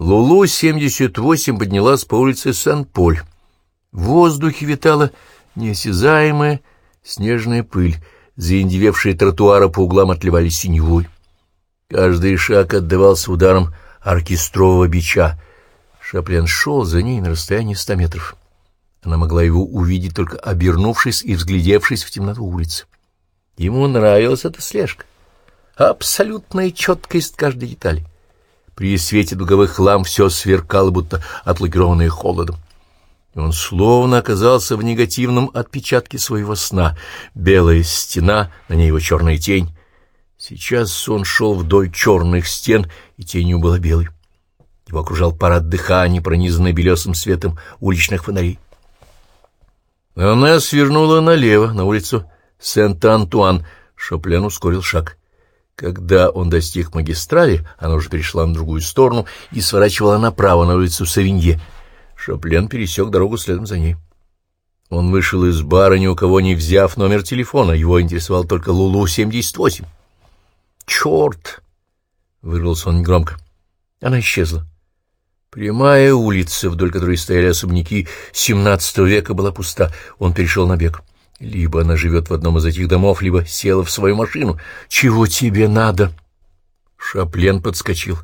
Лулу-78 поднялась по улице Сан-Поль. В воздухе витала неосязаемая снежная пыль, заиндевевшие тротуары по углам отливали синевой. Каждый шаг отдавался ударом оркестрового бича. Шаплен шел за ней на расстоянии ста метров. Она могла его увидеть, только обернувшись и взглядевшись в темноту улицы. Ему нравилась эта слежка. Абсолютная четкость каждой детали. При свете дуговых ламп все сверкало, будто отлакированное холодом. И он словно оказался в негативном отпечатке своего сна. Белая стена, на ней его черная тень. Сейчас он шел вдоль черных стен, и тенью была белой. Его окружал парад дыхания, пронизанный белесым светом уличных фонарей. Она свернула налево, на улицу Сент-Антуан. Шоплен ускорил шаг. Когда он достиг магистрали, она уже перешла на другую сторону и сворачивала направо, на улицу Савинье. Шоплен пересек дорогу следом за ней. Он вышел из бара, ни у кого не взяв номер телефона. Его интересовал только Лулу-78. «Черт!» — вырвался он громко. Она исчезла. Прямая улица, вдоль которой стояли особняки XVII века, была пуста. Он перешел на бег. Либо она живет в одном из этих домов, либо села в свою машину. «Чего тебе надо?» Шаплен подскочил.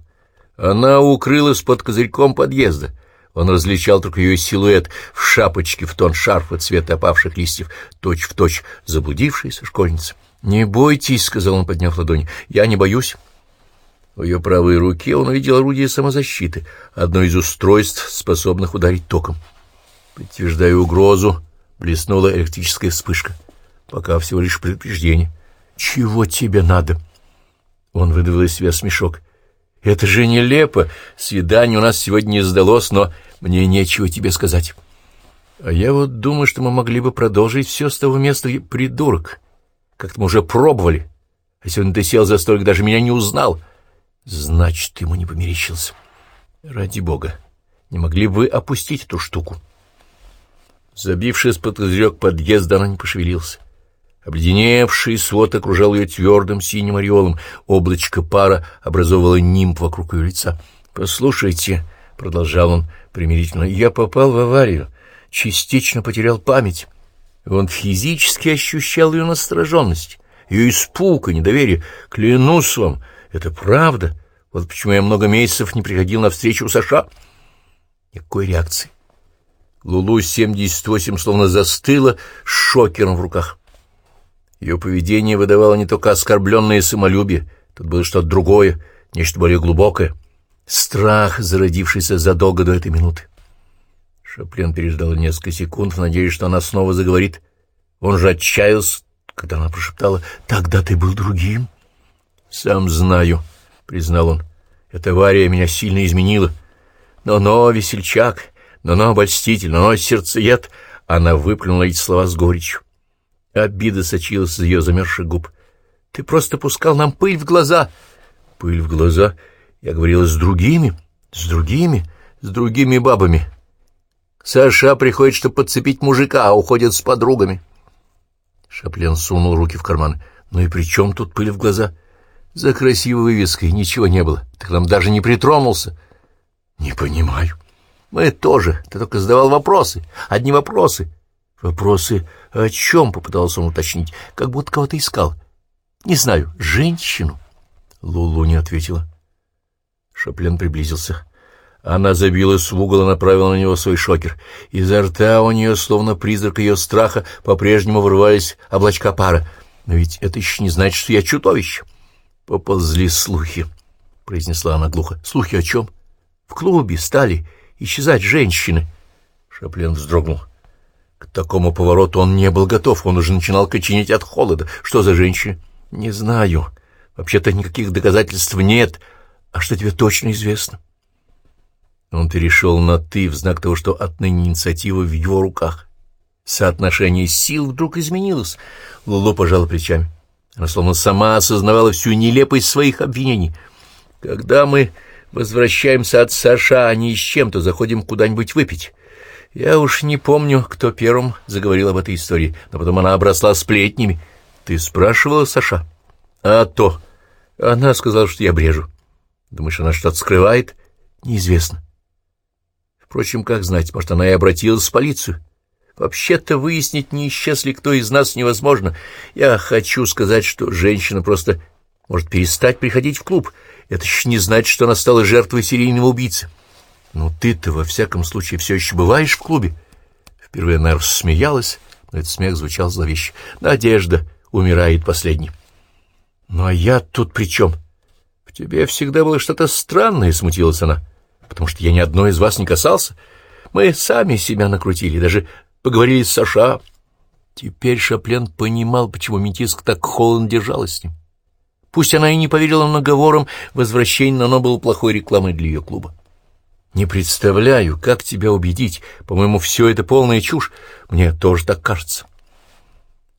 Она укрылась под козырьком подъезда. Он различал только ее силуэт в шапочке в тон шарфа цвета опавших листьев, точь-в-точь точь заблудившаяся школьница. «Не бойтесь», — сказал он, подняв ладони, — «я не боюсь». В ее правой руке он увидел орудие самозащиты, одно из устройств, способных ударить током. Подтверждая угрозу, блеснула электрическая вспышка. Пока всего лишь предупреждение. «Чего тебе надо?» Он выдавил из себя смешок. «Это же нелепо. Свидание у нас сегодня не сдалось, но мне нечего тебе сказать. А я вот думаю, что мы могли бы продолжить все с того места, придурок. Как-то мы уже пробовали. А сегодня ты сел за столик, даже меня не узнал». Значит, ему не померещился. Ради бога, не могли бы опустить эту штуку? Забившись под козырек подъезда, она не пошевелился. Обледеневший свод окружал ее твердым синим ореолом, облачко пара образовывало нимб вокруг ее лица. «Послушайте», — продолжал он примирительно, — «я попал в аварию, частично потерял память». Он физически ощущал ее настороженность, ее испуг и недоверие. «Клянусь вам, — это правда. Вот почему я много месяцев не приходил на встречу у Саша. Никакой реакции. Лулу-78 словно застыла с шокером в руках. Ее поведение выдавало не только оскорбленное самолюбие, тут было что-то другое, нечто более глубокое. Страх, зародившийся задолго до этой минуты. Шаплен переждал несколько секунд в надежде, что она снова заговорит. Он же отчаялся, когда она прошептала «Тогда ты был другим». «Сам знаю», — признал он. «Эта авария меня сильно изменила. Но-но, весельчак, но-но, обольститель, но-но, сердцеед». Она выплюнула эти слова с горечью. Обида сочилась из ее замерзших губ. «Ты просто пускал нам пыль в глаза». «Пыль в глаза?» Я говорила с другими, с другими, с другими бабами. Саша приходит, чтобы подцепить мужика, а уходит с подругами. Шаплен сунул руки в карман. «Ну и при чем тут пыль в глаза?» За красивой вывеской ничего не было. Ты к нам даже не притронулся. Не понимаю. Мы тоже. Ты только задавал вопросы. Одни вопросы. Вопросы о чем, попытался он уточнить, как будто кого-то искал. Не знаю, женщину. Лулу не ответила. Шаплен приблизился. Она забилась в угол и направила на него свой шокер. Изо рта у нее, словно призрак ее страха, по-прежнему вырывались облачка пара. Но ведь это еще не значит, что я чудовище. Поползли слухи, — произнесла она глухо. — Слухи о чем? В клубе стали исчезать женщины. Шаплен вздрогнул. К такому повороту он не был готов, он уже начинал коченеть от холода. Что за женщины? — Не знаю. Вообще-то никаких доказательств нет. А что тебе точно известно? Он перешел на «ты» в знак того, что отныне инициатива в его руках. Соотношение сил вдруг изменилось. Лулу пожал плечами. Она словно сама осознавала всю нелепость своих обвинений. Когда мы возвращаемся от Саша, а не с чем-то заходим куда-нибудь выпить. Я уж не помню, кто первым заговорил об этой истории, но потом она обросла сплетнями. Ты спрашивала Саша? А то. Она сказала, что я брежу. Думаешь, она что-то скрывает? Неизвестно. Впрочем, как знать, может, она и обратилась в полицию. Вообще-то выяснить, не исчез ли кто из нас, невозможно. Я хочу сказать, что женщина просто может перестать приходить в клуб. Это еще не значит, что она стала жертвой серийного убийцы. Но ты-то, во всяком случае, все еще бываешь в клубе. Впервые она рассмеялась, но этот смех звучал зловеще. Надежда умирает последней. Ну а я тут при чем? В тебе всегда было что-то странное, смутилась она, потому что я ни одной из вас не касался. Мы сами себя накрутили, даже поговорили с Саша. Теперь Шаплен понимал, почему Метиск так холодно держалась с ним. Пусть она и не поверила наговорам, возвращение, но оно было плохой рекламой для ее клуба. «Не представляю, как тебя убедить. По-моему, все это полная чушь. Мне тоже так кажется».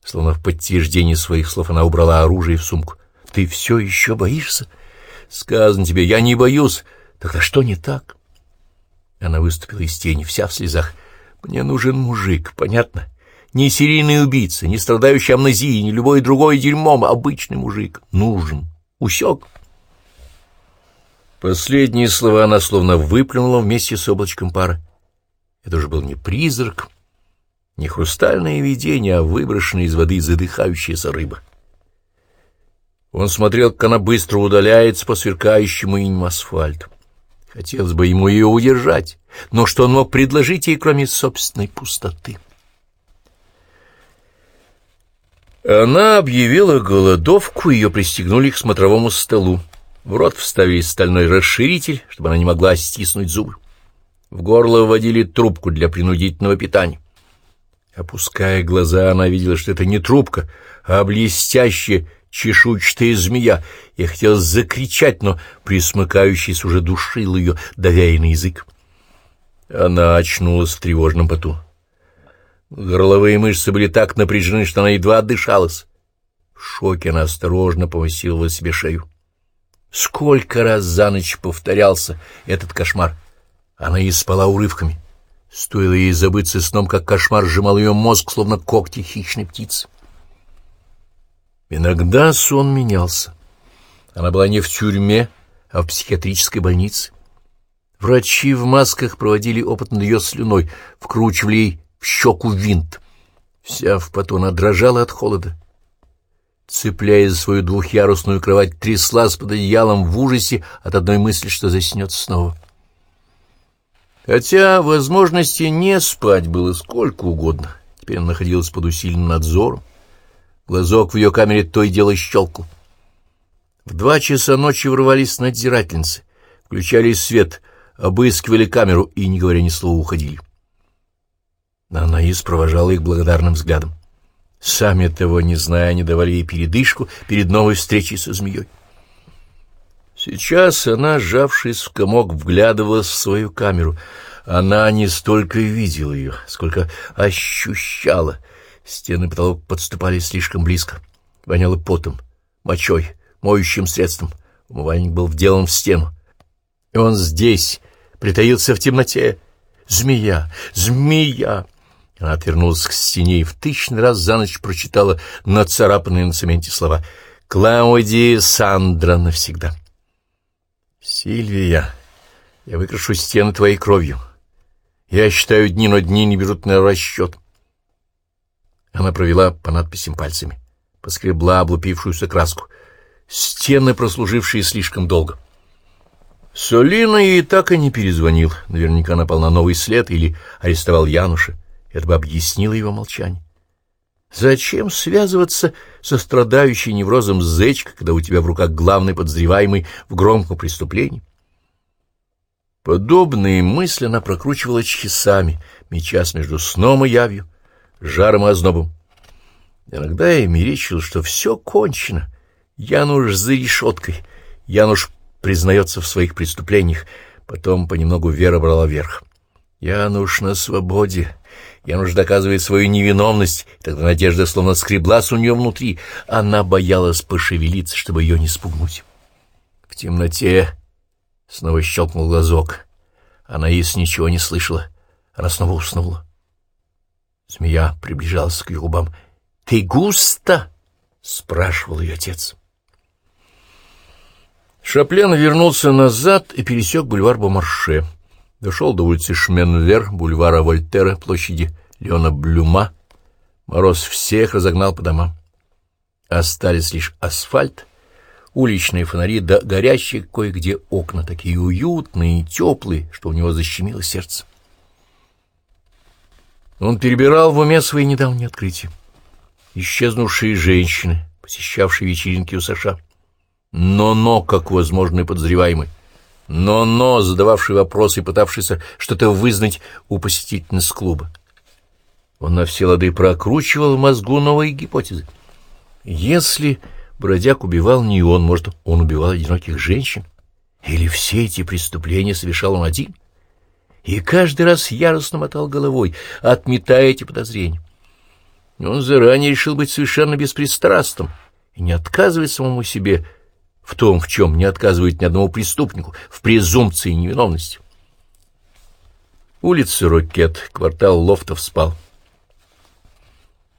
Словно в подтверждение своих слов она убрала оружие в сумку. «Ты все еще боишься?» «Сказано тебе, я не боюсь. Тогда что не так?» Она выступила из тени, вся в слезах. Мне нужен мужик, понятно? Не серийный убийца, не страдающий амнезией, не любой другой дерьмом, обычный мужик. Нужен. Усек. Последние слова она словно выплюнула вместе с облачком пара. Это уже был не призрак, не хрустальное видение, а выброшенная из воды задыхающаяся рыба. Он смотрел, как она быстро удаляется по сверкающему иньму асфальту. Хотелось бы ему ее удержать, но что он мог предложить ей, кроме собственной пустоты? Она объявила голодовку, ее пристегнули к смотровому столу. В рот вставили стальной расширитель, чтобы она не могла стиснуть зубы. В горло вводили трубку для принудительного питания. Опуская глаза, она видела, что это не трубка, а блестящая чешуйчатая змея. Я хотел закричать, но присмыкающийся уже душил ее, давя на язык. Она очнулась в тревожном поту. Горловые мышцы были так напряжены, что она едва отдышалась. В шоке она осторожно повысила себе шею. Сколько раз за ночь повторялся этот кошмар. Она и спала урывками. Стоило ей забыться сном, как кошмар сжимал ее мозг, словно когти хищной птицы. Иногда сон менялся. Она была не в тюрьме, а в психиатрической больнице. Врачи в масках проводили опыт над ее слюной, вкручивали ей в щеку винт. Вся в поту она от холода. Цепляясь за свою двухъярусную кровать, тряслась под одеялом в ужасе от одной мысли, что заснет снова. Хотя возможности не спать было сколько угодно, теперь она находилась под усиленным надзором. Глазок в ее камере то и дело щелкал. В два часа ночи врывались надзирательницы, включали свет, обыскивали камеру и, не говоря ни слова, уходили. Анаис провожала их благодарным взглядом. Сами того не зная, они давали ей передышку перед новой встречей со змеей. Сейчас она, сжавшись в комок, вглядывалась в свою камеру. Она не столько видела ее, сколько ощущала — Стены потолок подступали слишком близко. Воняло потом, мочой, моющим средством. Умывальник был вделан в стену. И он здесь, притаился в темноте. Змея! Змея! Она отвернулась к стене и в тысячный раз за ночь прочитала нацарапанные на цементе слова «Клаудия Сандра навсегда». «Сильвия, я выкрашу стены твоей кровью. Я считаю дни, но дни не берут на расчет». Она провела по надписям пальцами, поскребла облупившуюся краску. Стены, прослужившие слишком долго. Солина ей так и не перезвонил. Наверняка напал на новый след или арестовал Януша. Это бы объяснило его молчание. Зачем связываться со страдающей неврозом зечка, когда у тебя в руках главный подозреваемый в громком преступлении? Подобные мысли она прокручивала часами, мечась между сном и явью жаром и ознобом. Иногда я мерещил, что все кончено. Януш за решеткой. Януш признается в своих преступлениях. Потом понемногу вера брала верх. Януш на свободе. Януш доказывает свою невиновность. Тогда надежда словно скреблась у нее внутри. Она боялась пошевелиться, чтобы ее не спугнуть. В темноте снова щелкнул глазок. Она из ничего не слышала. Она снова уснула. Змея приближалась к ее губам. «Ты густо?» — спрашивал ее отец. Шаплен вернулся назад и пересек бульвар Бомарше. Дошел до улицы Шменвер, бульвара Вольтера, площади Леона Блюма. Мороз всех разогнал по домам. Остались лишь асфальт, уличные фонари да горящие кое-где окна, такие уютные и теплые, что у него защемило сердце. Он перебирал в уме свои недавние открытия. Исчезнувшие женщины, посещавшие вечеринки у Саша. Но-но, как возможный подозреваемый. Но-но, задававший вопросы и пытавшийся что-то вызнать у посетительниц клуба. Он на все лады прокручивал в мозгу новые гипотезы. Если бродяг убивал не он, может, он убивал одиноких женщин? Или все эти преступления совершал он один? И каждый раз яростно мотал головой, отметая эти подозрения. Он заранее решил быть совершенно беспристрастным и не отказывать самому себе в том, в чем не отказывает ни одному преступнику, в презумпции невиновности. Улица Рокет, квартал Лофтов спал.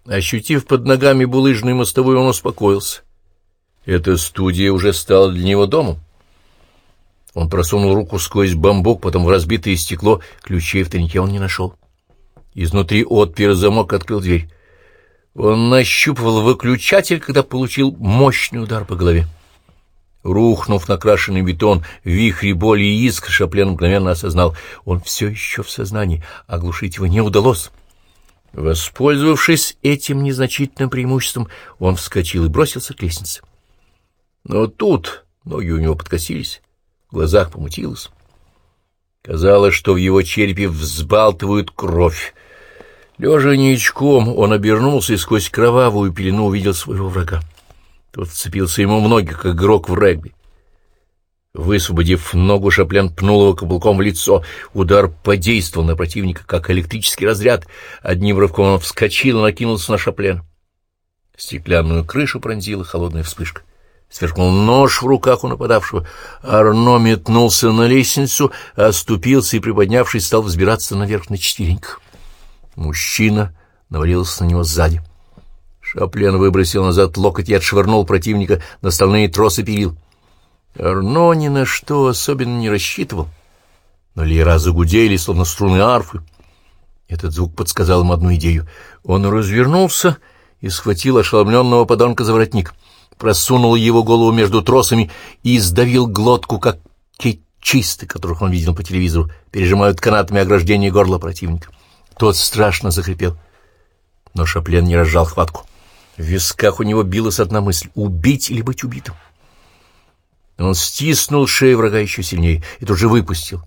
Ощутив под ногами булыжную мостовую, он успокоился. Эта студия уже стала для него домом. Он просунул руку сквозь бамбук, потом в разбитое стекло. Ключей в тайнике он не нашел. Изнутри отпер замок, открыл дверь. Он нащупывал выключатель, когда получил мощный удар по голове. Рухнув на крашеный бетон, в вихре боли и искр, Шаплен мгновенно осознал, он все еще в сознании, оглушить его не удалось. Воспользовавшись этим незначительным преимуществом, он вскочил и бросился к лестнице. Но тут ноги у него подкосились, в глазах помутилось. Казалось, что в его черепе взбалтывают кровь. Лежа ничком, он обернулся и сквозь кровавую пелену увидел своего врага. Тот вцепился ему в ноги, как игрок в регби. Высвободив ногу, Шаплен пнул его каблуком в лицо. Удар подействовал на противника, как электрический разряд. Одним рывком он вскочил и накинулся на Шаплен. Стеклянную крышу пронзила холодная вспышка. Сверкнул нож в руках у нападавшего. Арно метнулся на лестницу, оступился и, приподнявшись, стал взбираться наверх на четвереньках. Мужчина навалился на него сзади. Шаплен выбросил назад локоть и отшвырнул противника на стальные тросы перил. Арно ни на что особенно не рассчитывал, но леера загудели, словно струны арфы. Этот звук подсказал ему одну идею. Он развернулся и схватил ошеломленного подонка за воротник, просунул его голову между тросами и сдавил глотку, как чисты, которых он видел по телевизору, пережимают канатами ограждения горла противника. Тот страшно захрипел, но Шаплен не разжал хватку. В висках у него билась одна мысль — убить или быть убитым. Он стиснул шею врага еще сильнее и тут же выпустил.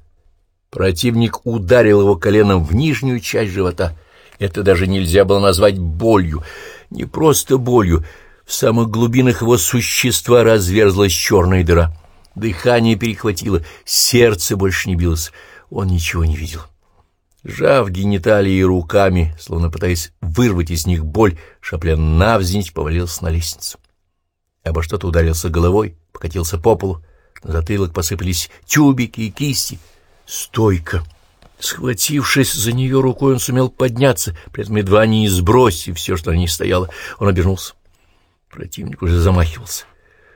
Противник ударил его коленом в нижнюю часть живота. Это даже нельзя было назвать болью. Не просто болью. В самых глубинах его существа разверзлась черная дыра. Дыхание перехватило, сердце больше не билось. Он ничего не видел. Жав гениталии руками, словно пытаясь вырвать из них боль, Шаплен навзничь повалился на лестницу. Обо что-то ударился головой, покатился по полу, на затылок посыпались тюбики и кисти. Стойко! Схватившись за нее рукой, он сумел подняться, при этом едва не сбросив все, что на ней стояло. Он обернулся. Противник уже замахивался.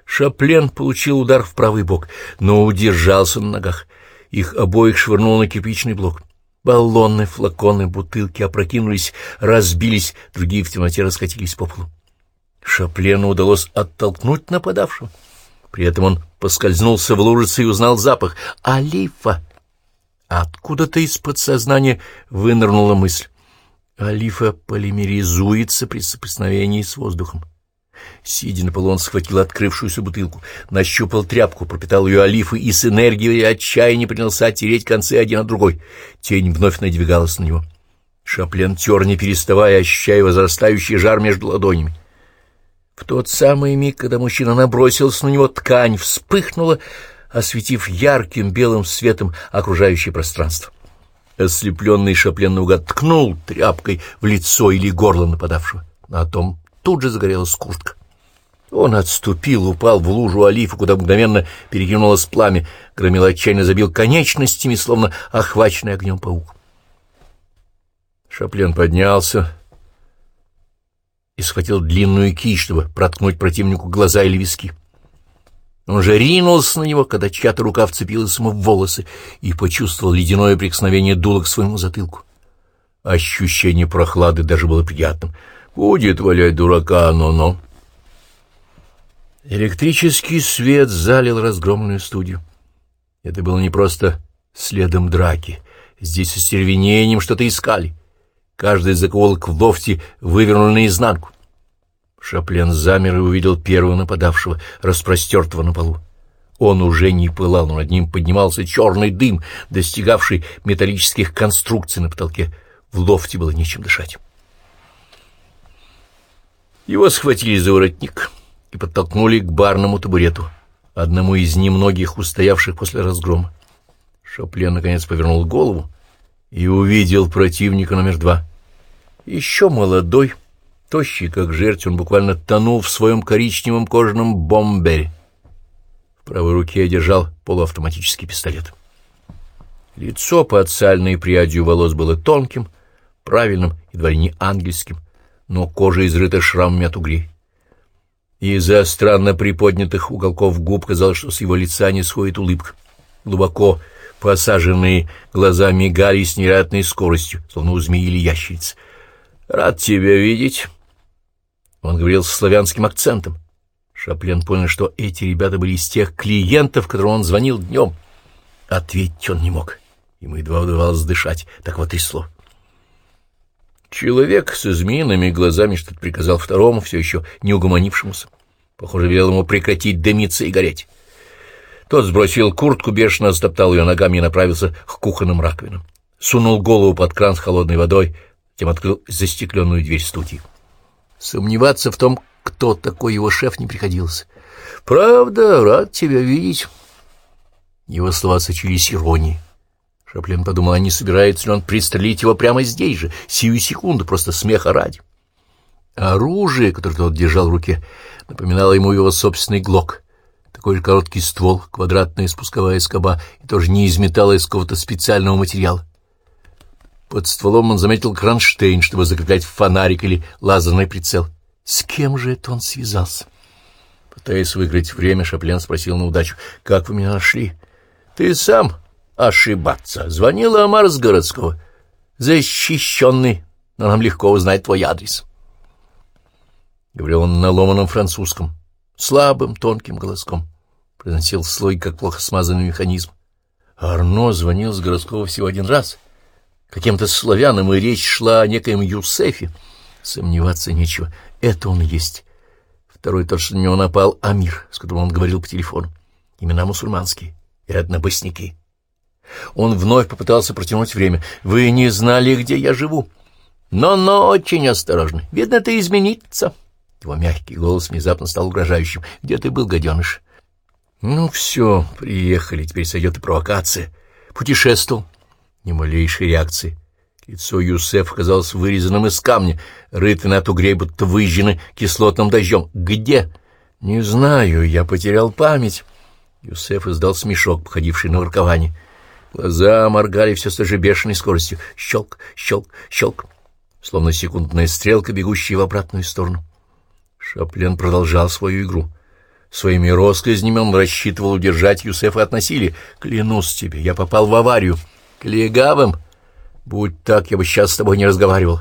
Шаплен получил удар в правый бок, но удержался на ногах. Их обоих швырнул на кирпичный блок. Баллоны, флаконы, бутылки опрокинулись, разбились, другие в темноте раскатились по полу. Шаплену удалось оттолкнуть нападавшего. При этом он поскользнулся в лужице и узнал запах. «Алифа!» Откуда-то из подсознания вынырнула мысль. Алифа полимеризуется при соприкосновении с воздухом. Сидя на полу, он схватил открывшуюся бутылку, нащупал тряпку, пропитал ее олифой и с энергией и отчаянием принялся тереть концы один от другой. Тень вновь надвигалась на него. Шаплен тер, не переставая, ощущая возрастающий жар между ладонями. В тот самый миг, когда мужчина набросился на него, ткань вспыхнула, осветив ярким белым светом окружающее пространство. Ослепленный Шаплен наугад ткнул тряпкой в лицо или горло нападавшего. На том тут же загорелась куртка. Он отступил, упал в лужу олифа, куда мгновенно перекинулось пламя. Громил отчаянно забил конечностями, словно охваченный огнем паук. Шаплен поднялся и схватил длинную кисть, чтобы проткнуть противнику глаза или виски. Он же ринулся на него, когда чья-то рука вцепилась ему в волосы и почувствовал ледяное прикосновение дула к своему затылку. Ощущение прохлады даже было приятным. «Будет валять дурака, но-но». Электрический свет залил разгромленную студию. Это было не просто следом драки. Здесь со стервенением что-то искали. Каждый заколок в лофте вывернул наизнанку. Шаплен замер и увидел первого нападавшего, распростертого на полу. Он уже не пылал, но над ним поднимался черный дым, достигавший металлических конструкций на потолке. В лофте было нечем дышать. Его схватили за воротник и подтолкнули к барному табурету, одному из немногих устоявших после разгрома. Шаплен наконец повернул голову и увидел противника номер два. Еще молодой, тощий, как жертв, он буквально тонул в своем коричневом кожаном бомбере. В правой руке я держал полуавтоматический пистолет. Лицо под сальной прядью волос было тонким, правильным, едва ли не ангельским, но кожа изрыта шрамами от углей. Из-за странно приподнятых уголков губ казалось, что с его лица не сходит улыбка. Глубоко посаженные глаза мигали с невероятной скоростью, словно у змеи или ящерицы. «Рад тебя видеть!» Он говорил с славянским акцентом. Шаплен понял, что эти ребята были из тех клиентов, которым он звонил днем. Ответить он не мог. Ему едва удавалось дышать, так вот и слово. Человек со змеиными глазами что-то приказал второму, все еще не угомонившемуся. Похоже, велел ему прекратить дымиться и гореть. Тот сбросил куртку, бешено стоптал ее ногами и направился к кухонным раковинам. Сунул голову под кран с холодной водой, тем открыл застекленную дверь студии. Сомневаться в том, кто такой его шеф, не приходилось. «Правда, рад тебя видеть». Его слова сочились иронией. Шаплен подумал, а не собирается ли он пристрелить его прямо здесь же, сию секунду, просто смеха ради. Оружие, которое тот держал в руке, напоминало ему его собственный глок. Такой же короткий ствол, квадратная спусковая скоба, и тоже не из металла, а из какого-то специального материала. Под стволом он заметил кронштейн, чтобы закреплять фонарик или лазерный прицел. С кем же это он связался? Пытаясь выиграть время, Шаплен спросил на удачу, «Как вы меня нашли?» «Ты сам ошибаться. Звонила Амар с городского. Защищенный, но нам легко узнать твой адрес». Говорил он на ломаном французском, слабым, тонким голоском. Произносил слой, как плохо смазанный механизм. Арно звонил с городского всего один раз — каким-то славянам, и речь шла о некоем Юсефе. Сомневаться нечего, это он и есть. Второй тот, что на него напал, Амир, с которым он говорил по телефону. Имена мусульманские, вероятно, босники. Он вновь попытался протянуть время. «Вы не знали, где я живу?» «Но-но, очень осторожно. Видно, это изменится». Его мягкий голос внезапно стал угрожающим. «Где ты был, гаденыш?» «Ну все, приехали, теперь сойдет и провокация. Путешествовал, ни малейшей реакции. Лицо Юсеф казалось вырезанным из камня, рыты на тугрей, будто выжжены кислотным дождем. «Где?» «Не знаю, я потерял память». Юсеф издал смешок, походивший на воркование. Глаза моргали все с той же бешеной скоростью. Щелк, щелк, щелк. Словно секундная стрелка, бегущая в обратную сторону. Шаплен продолжал свою игру. Своими россказнями он рассчитывал удержать Юсефа от насилия. «Клянусь тебе, я попал в аварию» к легавым. Будь так, я бы сейчас с тобой не разговаривал,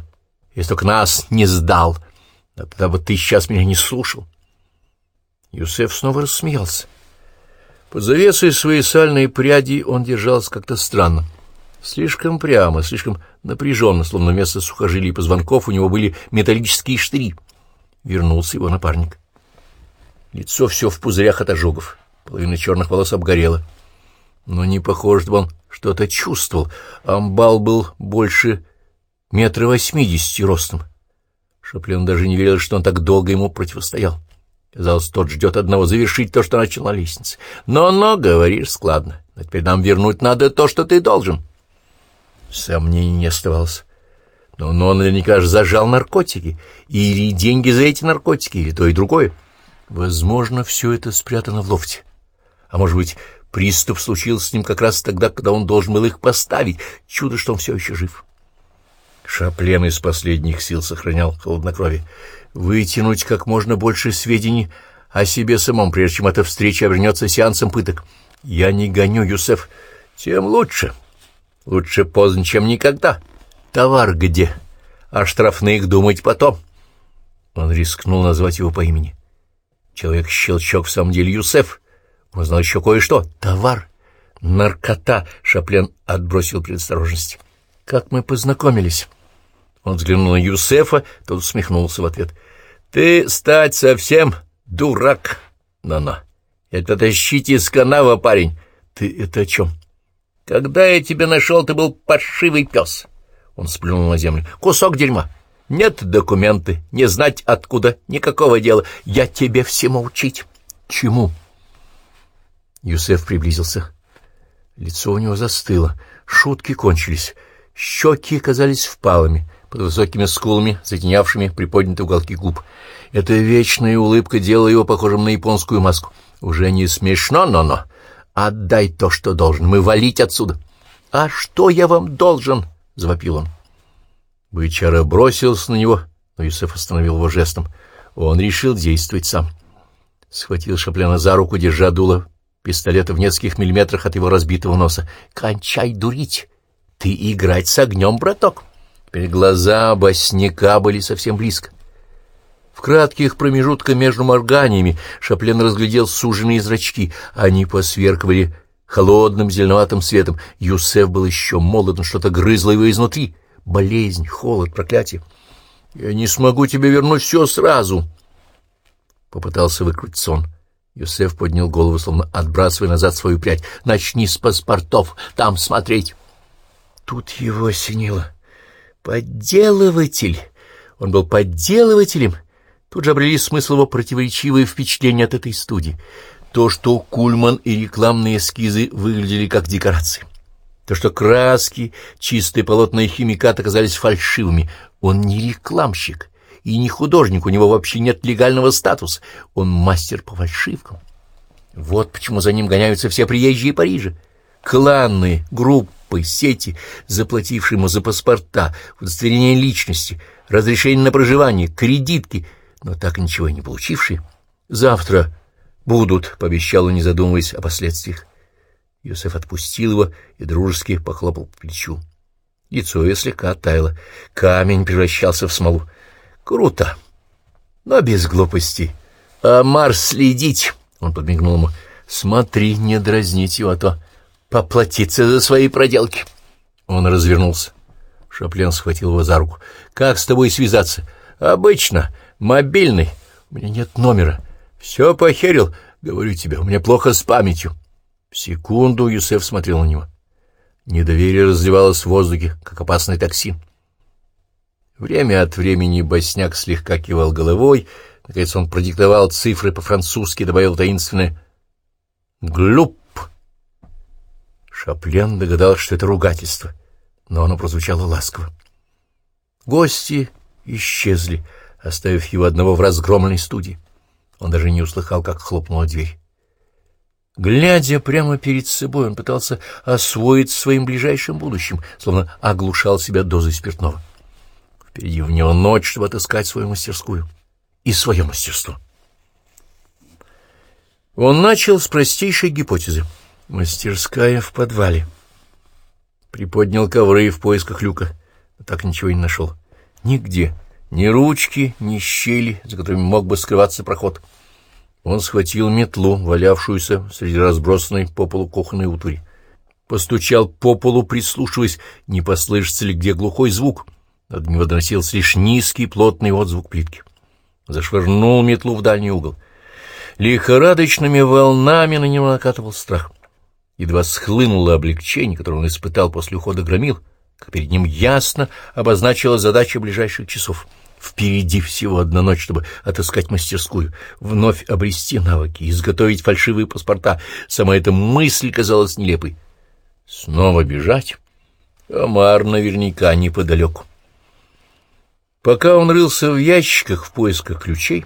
если только нас не сдал. Да тогда бы ты сейчас меня не слушал. Юсеф снова рассмеялся. Под завесой своей сальной пряди он держался как-то странно. Слишком прямо, слишком напряженно, словно вместо сухожилий и позвонков у него были металлические штыри. Вернулся его напарник. Лицо все в пузырях от ожогов, половина черных волос обгорела. Но не похоже, что он что-то чувствовал. Амбал был больше метра восьмидесяти ростом. Шаплен даже не верил, что он так долго ему противостоял. Казалось, тот ждет одного завершить то, что начал на лестнице. Но-но, говоришь складно. Но теперь нам вернуть надо то, что ты должен. Сомнений не оставалось. Но, но он наверняка же зажал наркотики. Или деньги за эти наркотики, или то и другое. Возможно, все это спрятано в лофте. А может быть, Приступ случился с ним как раз тогда, когда он должен был их поставить. Чудо, что он все еще жив. Шаплен из последних сил сохранял холоднокровие. Вытянуть как можно больше сведений о себе самом, прежде чем эта встреча обернется сеансом пыток. Я не гоню, Юсеф. Тем лучше. Лучше поздно, чем никогда. Товар где? О штрафных думать потом. Он рискнул назвать его по имени. Человек-щелчок в самом деле Юсеф. Он знал еще кое-что. Товар. Наркота. Шаплен отбросил предосторожность. Как мы познакомились? Он взглянул на Юсефа, тот усмехнулся в ответ. Ты стать совсем дурак, Нана. Это тащите из канава, парень. Ты это о чем? Когда я тебя нашел, ты был паршивый пес. Он сплюнул на землю. Кусок дерьма. Нет документы, не знать откуда, никакого дела. Я тебе всему учить. Чему? Юсеф приблизился. Лицо у него застыло, шутки кончились, щеки казались впалыми, под высокими скулами, затенявшими приподнятые уголки губ. Эта вечная улыбка делала его похожим на японскую маску. Уже не смешно, но-но. Отдай то, что должен, мы валить отсюда. — А что я вам должен? — завопил он. Бычара бросился на него, но Юсеф остановил его жестом. Он решил действовать сам. Схватил Шаплена за руку, держа дуло пистолета в нескольких миллиметрах от его разбитого носа. «Кончай дурить! Ты играть с огнем, браток!» Теперь глаза босняка были совсем близко. В кратких промежутках между морганиями Шаплен разглядел суженные зрачки. Они посверкивали холодным зеленоватым светом. Юсеф был еще молод, но что-то грызло его изнутри. Болезнь, холод, проклятие. «Я не смогу тебе вернуть все сразу!» Попытался выкрутиться он. Юсеф поднял голову, словно отбрасывая назад свою прядь. «Начни с паспортов, там смотреть!» Тут его осенило. «Подделыватель!» Он был подделывателем. Тут же обрели смысл его противоречивые впечатления от этой студии. То, что Кульман и рекламные эскизы выглядели как декорации. То, что краски, чистые полотна и химикат оказались фальшивыми. Он не рекламщик и не художник, у него вообще нет легального статуса. Он мастер по фальшивкам. Вот почему за ним гоняются все приезжие Парижа. Кланы, группы, сети, заплатившие ему за паспорта, удостоверение личности, разрешение на проживание, кредитки, но так ничего не получившие. Завтра будут, — пообещал он, не задумываясь о последствиях. Юсеф отпустил его и дружески похлопал по плечу. Лицо ее слегка оттаяло. Камень превращался в смолу. Круто, но без глупости. А Марс следить, — он подмигнул ему. Смотри, не дразнить его, а то поплатиться за свои проделки. Он развернулся. Шаплен схватил его за руку. «Как с тобой связаться?» «Обычно. Мобильный. У меня нет номера. Все похерил. Говорю тебе, у меня плохо с памятью». Секунду Юсеф смотрел на него. Недоверие разливалось в воздухе, как опасный токсин. Время от времени Босняк слегка кивал головой. Наконец он продиктовал цифры по-французски, добавил таинственное «глюп». Шаплен догадался, что это ругательство, но оно прозвучало ласково. Гости исчезли, оставив его одного в разгромленной студии. Он даже не услыхал, как хлопнула дверь. Глядя прямо перед собой, он пытался освоить своим ближайшим будущим, словно оглушал себя дозой спиртного. Впереди в него ночь, чтобы отыскать свою мастерскую и свое мастерство. Он начал с простейшей гипотезы. Мастерская в подвале. Приподнял ковры в поисках люка, но так ничего не нашел. Нигде. Ни ручки, ни щели, за которыми мог бы скрываться проход. Он схватил метлу, валявшуюся среди разбросанной по полу кухонной утвари. Постучал по полу, прислушиваясь, не послышится ли где глухой звук. Над него доносился лишь низкий плотный отзвук плитки. Зашвырнул метлу в дальний угол. Лихорадочными волнами на него накатывал страх. Едва схлынуло облегчение, которое он испытал после ухода громил, как перед ним ясно обозначила задача ближайших часов — Впереди всего одна ночь, чтобы отыскать мастерскую, вновь обрести навыки, изготовить фальшивые паспорта. Сама эта мысль казалась нелепой. Снова бежать? Омар наверняка неподалеку. Пока он рылся в ящиках в поисках ключей,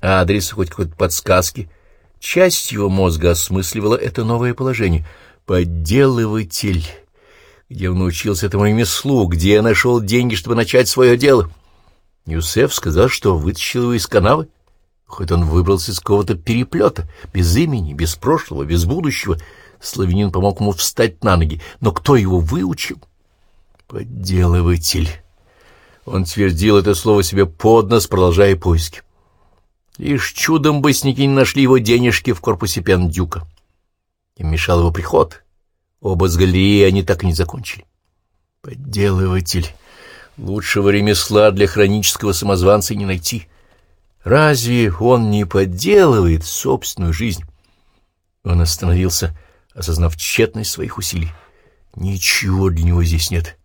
а адреса хоть какой-то подсказки, часть его мозга осмысливала это новое положение. Подделыватель. Где он научился этому ремеслу, где нашел деньги, чтобы начать свое дело — Юсеф сказал, что вытащил его из канавы. Хоть он выбрался из какого-то переплета, без имени, без прошлого, без будущего, славянин помог ему встать на ноги, но кто его выучил? Подделыватель. Он твердил это слово себе под нос, продолжая поиски. Лишь чудом бысники не нашли его денежки в корпусе Пендюка. Им мешал его приход. Оба с галереи они так и не закончили. Подделыватель. Лучшего ремесла для хронического самозванца не найти. Разве он не подделывает собственную жизнь? Он остановился, осознав тщетность своих усилий. Ничего для него здесь нет.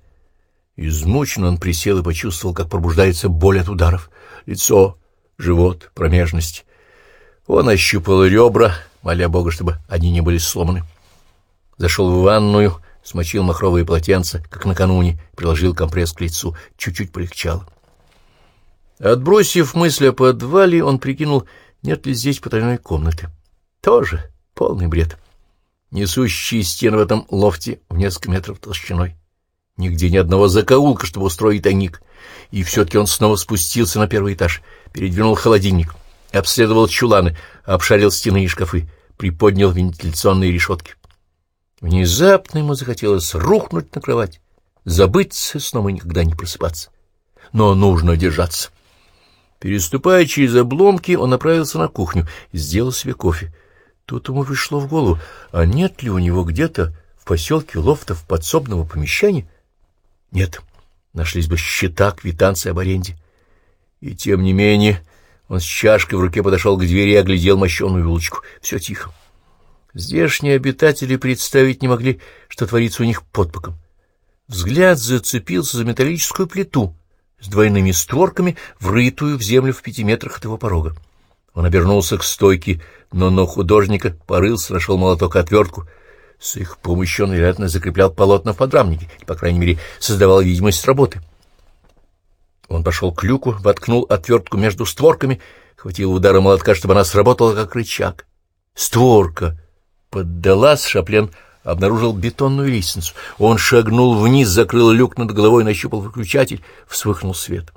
Измучен он присел и почувствовал, как пробуждается боль от ударов. Лицо, живот, промежность. Он ощупал ребра, моля Бога, чтобы они не были сломаны. Зашел в ванную, смочил махровые полотенца, как накануне, приложил компресс к лицу. Чуть-чуть полегчало. Отбросив мысль о подвале, он прикинул, нет ли здесь потайной комнаты. Тоже полный бред. Несущие стены в этом лофте в несколько метров толщиной. Нигде ни одного закоулка, чтобы устроить тайник. И все-таки он снова спустился на первый этаж, передвинул холодильник, обследовал чуланы, обшарил стены и шкафы, приподнял вентиляционные решетки. Внезапно ему захотелось рухнуть на кровать, забыться сном и никогда не просыпаться. Но нужно держаться. Переступая через обломки, он направился на кухню сделал себе кофе. Тут ему пришло в голову, а нет ли у него где-то в поселке лофтов подсобного помещения? Нет, нашлись бы счета, квитанции об аренде. И тем не менее он с чашкой в руке подошел к двери и оглядел мощеную улочку. Все тихо. Здешние обитатели представить не могли, что творится у них под боком. Взгляд зацепился за металлическую плиту — с двойными створками, врытую в землю в пяти метрах от его порога. Он обернулся к стойке, но но художника порылся, нашел молоток и отвертку. С их помощью он, вероятно, закреплял полотна в подрамнике, по крайней мере, создавал видимость работы. Он пошел к люку, воткнул отвертку между створками, хватил удара молотка, чтобы она сработала как рычаг. Створка поддалась, Шаплен обнаружил бетонную лестницу. Он шагнул вниз, закрыл люк над головой, нащупал выключатель, вспыхнул свет.